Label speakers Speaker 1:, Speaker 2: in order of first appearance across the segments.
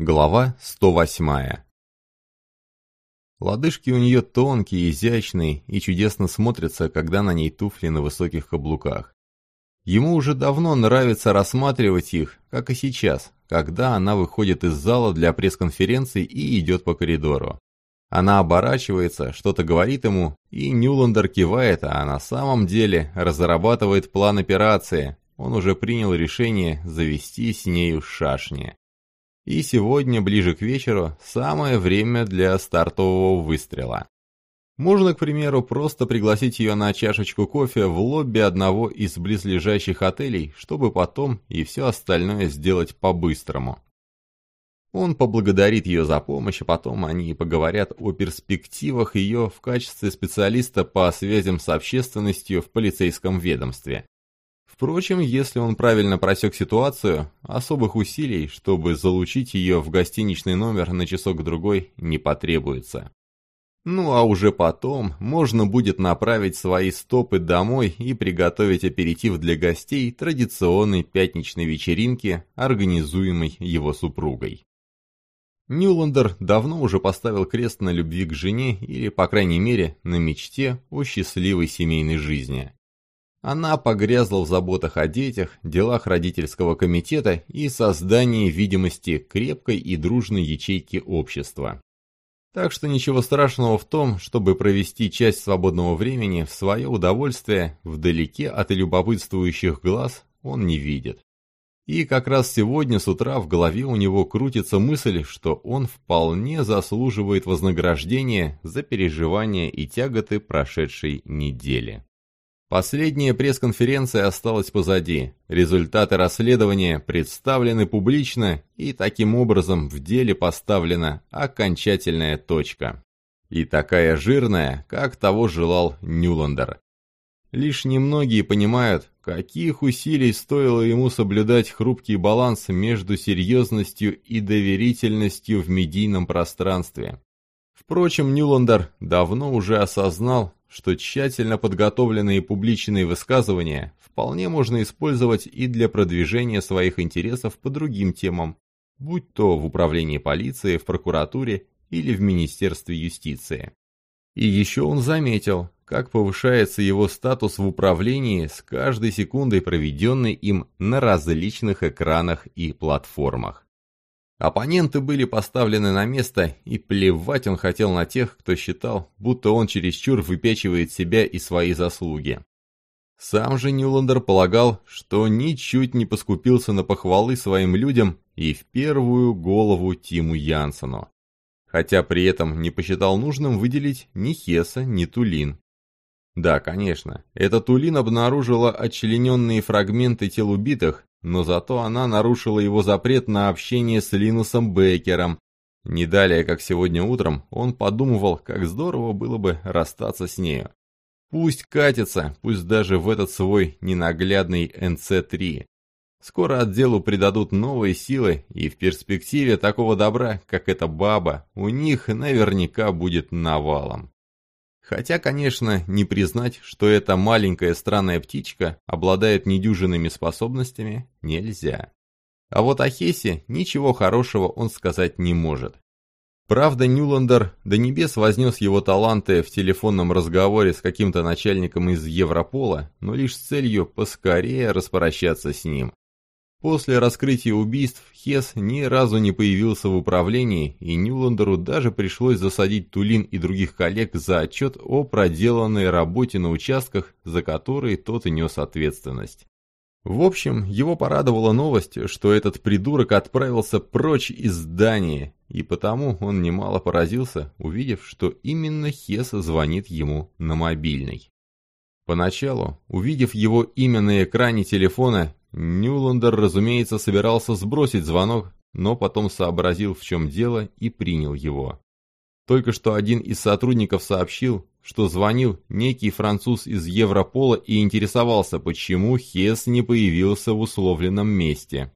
Speaker 1: Глава 108 Лодыжки у нее тонкие, изящные и чудесно смотрятся, когда на ней туфли на высоких каблуках. Ему уже давно нравится рассматривать их, как и сейчас, когда она выходит из зала для пресс-конференции и идет по коридору. Она оборачивается, что-то говорит ему, и Нюландер кивает, а на самом деле разрабатывает план операции. Он уже принял решение завести с нею шашни. И сегодня, ближе к вечеру, самое время для стартового выстрела. Можно, к примеру, просто пригласить ее на чашечку кофе в лобби одного из близлежащих отелей, чтобы потом и все остальное сделать по-быстрому. Он поблагодарит ее за помощь, а потом они поговорят о перспективах ее в качестве специалиста по связям с общественностью в полицейском ведомстве. Впрочем, если он правильно просек ситуацию, особых усилий, чтобы залучить ее в гостиничный номер на часок-другой, не потребуется. Ну а уже потом можно будет направить свои стопы домой и приготовить аперитив для гостей традиционной пятничной вечеринки, организуемой его супругой. Ньюландер давно уже поставил крест на любви к жене или, по крайней мере, на мечте о счастливой семейной жизни. Она погрязла в заботах о детях, делах родительского комитета и создании видимости крепкой и дружной ячейки общества. Так что ничего страшного в том, чтобы провести часть свободного времени в свое удовольствие вдалеке от любопытствующих глаз он не видит. И как раз сегодня с утра в голове у него крутится мысль, что он вполне заслуживает вознаграждения за переживания и тяготы прошедшей недели. Последняя пресс-конференция осталась позади. Результаты расследования представлены публично, и таким образом в деле поставлена окончательная точка. И такая жирная, как того желал Нюландер. Лишь немногие понимают, каких усилий стоило ему соблюдать хрупкий баланс между серьезностью и доверительностью в медийном пространстве. Впрочем, Нюландер давно уже осознал, что тщательно подготовленные публичные высказывания вполне можно использовать и для продвижения своих интересов по другим темам, будь то в управлении полиции, в прокуратуре или в Министерстве юстиции. И еще он заметил, как повышается его статус в управлении с каждой секундой, проведенной им на различных экранах и платформах. Оппоненты были поставлены на место, и плевать он хотел на тех, кто считал, будто он чересчур выпячивает себя и свои заслуги. Сам же Ньюландер полагал, что ничуть не поскупился на похвалы своим людям и в первую голову Тиму Янсену. Хотя при этом не посчитал нужным выделить ни Хеса, ни Тулин. Да, конечно, эта Тулин обнаружила отчлененные фрагменты тел убитых, но зато она нарушила его запрет на общение с Линусом Бейкером. Не далее, как сегодня утром, он подумывал, как здорово было бы расстаться с нею. Пусть катится, пусть даже в этот свой ненаглядный НЦ-3. Скоро отделу придадут новые силы, и в перспективе такого добра, как эта баба, у них наверняка будет навалом. Хотя, конечно, не признать, что эта маленькая странная птичка обладает недюжинными способностями, нельзя. А вот о Хессе ничего хорошего он сказать не может. Правда, Нюландер до небес вознес его таланты в телефонном разговоре с каким-то начальником из Европола, но лишь с целью поскорее распрощаться с ним. После раскрытия убийств Хес ни разу не появился в управлении, и Нюландеру даже пришлось засадить Тулин и других коллег за отчет о проделанной работе на участках, за которые тот и нес ответственность. В общем, его порадовала новость, что этот придурок отправился прочь из здания, и потому он немало поразился, увидев, что именно Хес звонит ему на мобильный. Поначалу, увидев его имя на экране телефона, Нюландер, разумеется, собирался сбросить звонок, но потом сообразил, в чем дело, и принял его. Только что один из сотрудников сообщил, что звонил некий француз из Европола и интересовался, почему Хес не появился в условленном месте.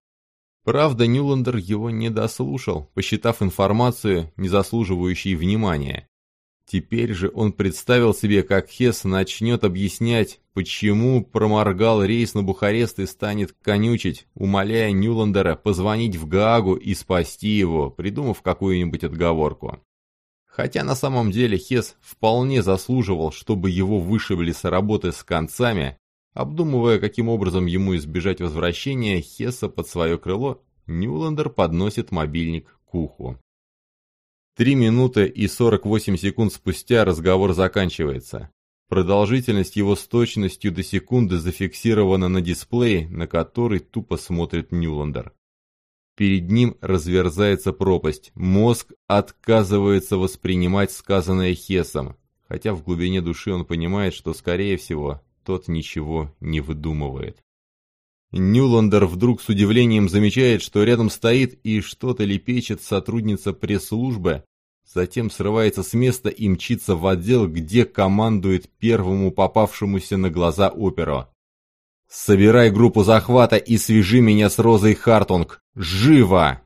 Speaker 1: Правда, Нюландер его не дослушал, посчитав информацию, не заслуживающей внимания. Теперь же он представил себе, как Хесс начнет объяснять, почему проморгал рейс на Бухарест и станет конючить, умоляя Нюландера позвонить в Гаагу и спасти его, придумав какую-нибудь отговорку. Хотя на самом деле Хесс вполне заслуживал, чтобы его вышибли с работы с концами, обдумывая, каким образом ему избежать возвращения Хесса под свое крыло, Нюландер подносит мобильник к уху. Три минуты и 48 секунд спустя разговор заканчивается. Продолжительность его с точностью до секунды зафиксирована на дисплее, на который тупо смотрит Нюландер. Перед ним разверзается пропасть. Мозг отказывается воспринимать сказанное Хесом, хотя в глубине души он понимает, что, скорее всего, тот ничего не выдумывает. Нюландер вдруг с удивлением замечает, что рядом стоит и что-то лепечет сотрудница пресс-службы, затем срывается с места и мчится в отдел, где командует первому попавшемуся на глаза оперу. «Собирай группу захвата и свяжи меня с Розой Хартунг! Живо!»